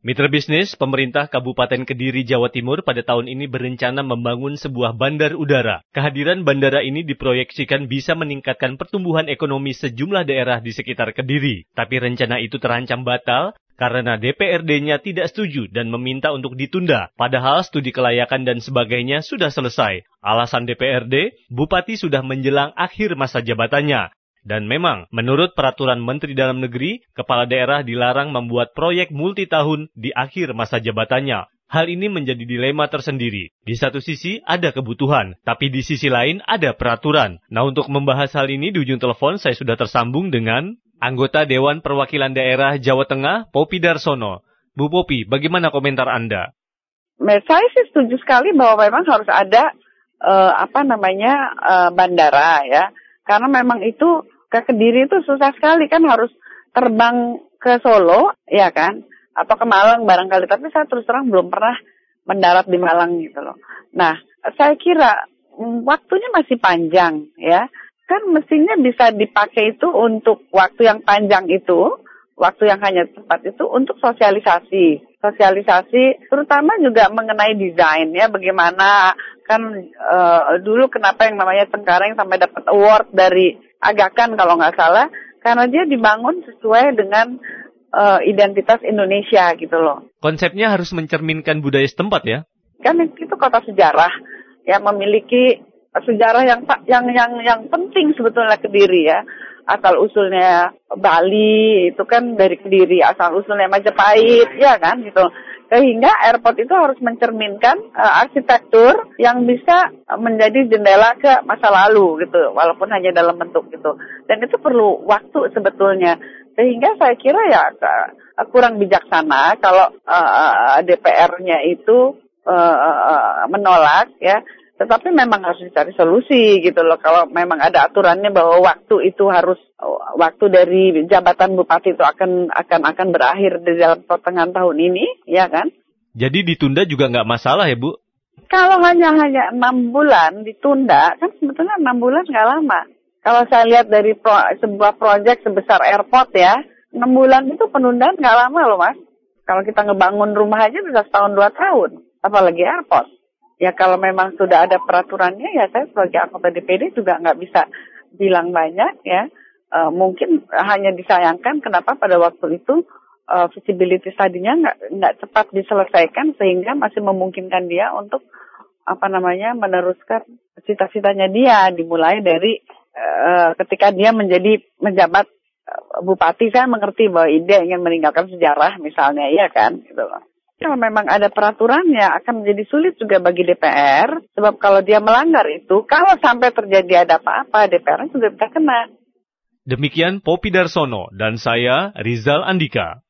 Mitra bisnis, pemerintah Kabupaten Kediri, Jawa Timur pada tahun ini berencana membangun sebuah bandar udara. Kehadiran bandara ini diproyeksikan bisa meningkatkan pertumbuhan ekonomi sejumlah daerah di sekitar Kediri. Tapi rencana itu terancam batal karena DPRD-nya tidak setuju dan meminta untuk ditunda. Padahal studi kelayakan dan sebagainya sudah selesai. Alasan DPRD, Bupati sudah menjelang akhir masa jabatannya. Dan memang, menurut peraturan Menteri Dalam Negeri, kepala daerah dilarang membuat proyek multitahun di akhir masa jabatannya. Hal ini menjadi dilema tersendiri. Di satu sisi ada kebutuhan, tapi di sisi lain ada peraturan. Nah untuk membahas hal ini di ujung telepon saya sudah tersambung dengan anggota Dewan Perwakilan Daerah Jawa Tengah, Popi Darsono. Bu Popi, bagaimana komentar Anda? Saya sih setuju sekali bahwa memang harus ada uh, apa namanya uh, bandara ya karena memang itu ke Kediri itu susah sekali kan harus terbang ke Solo, ya kan? Atau ke Malang barangkali. Tapi saya terus terang belum pernah mendarat di Malang gitu loh. Nah, saya kira mm, waktunya masih panjang ya. Kan mestinya bisa dipakai itu untuk waktu yang panjang itu, waktu yang hanya tepat itu untuk sosialisasi. Sosialisasi terutama juga mengenai desain ya, bagaimana kan uh, dulu kenapa yang namanya Cengkareng sampai dapat award dari Agakan kalau nggak salah karena dia dibangun sesuai dengan uh, identitas Indonesia gitu loh. Konsepnya harus mencerminkan budaya setempat ya? Kan itu kota sejarah yang memiliki sejarah yang yang yang yang penting sebetulnya Kediri ya. Asal usulnya Bali itu kan dari Kediri, asal usulnya Majapahit ya kan gitu. Sehingga airport itu harus mencerminkan uh, arsitektur yang bisa menjadi jendela ke masa lalu gitu, walaupun hanya dalam bentuk gitu. Dan itu perlu waktu sebetulnya. Sehingga saya kira ya uh, kurang bijaksana kalau uh, DPR-nya itu uh, menolak ya tetapi memang harus dicari solusi gitu loh. Kalau memang ada aturannya bahwa waktu itu harus waktu dari jabatan bupati itu akan akan akan berakhir di dalam pertengahan tahun ini, ya kan? Jadi ditunda juga nggak masalah ya bu? Kalau hanya hanya enam bulan ditunda, kan sebetulnya enam bulan nggak lama. Kalau saya lihat dari pro, sebuah proyek sebesar airport ya, enam bulan itu penundaan nggak lama loh mas. Kalau kita ngebangun rumah aja bisa setahun dua tahun, apalagi airport. Ya kalau memang sudah ada peraturannya ya saya sebagai anggota DPD juga nggak bisa bilang banyak ya. Uh, mungkin hanya disayangkan kenapa pada waktu itu uh, visibility studinya nggak nggak cepat diselesaikan sehingga masih memungkinkan dia untuk apa namanya meneruskan cita-citanya dia dimulai dari uh, ketika dia menjadi menjabat bupati saya mengerti bahwa ide ingin meninggalkan sejarah misalnya iya kan gitu loh kalau memang ada peraturannya akan menjadi sulit juga bagi DPR sebab kalau dia melanggar itu kalau sampai terjadi ada apa-apa DPR juga bisa kena. Demikian Popi Darsono dan saya Rizal Andika.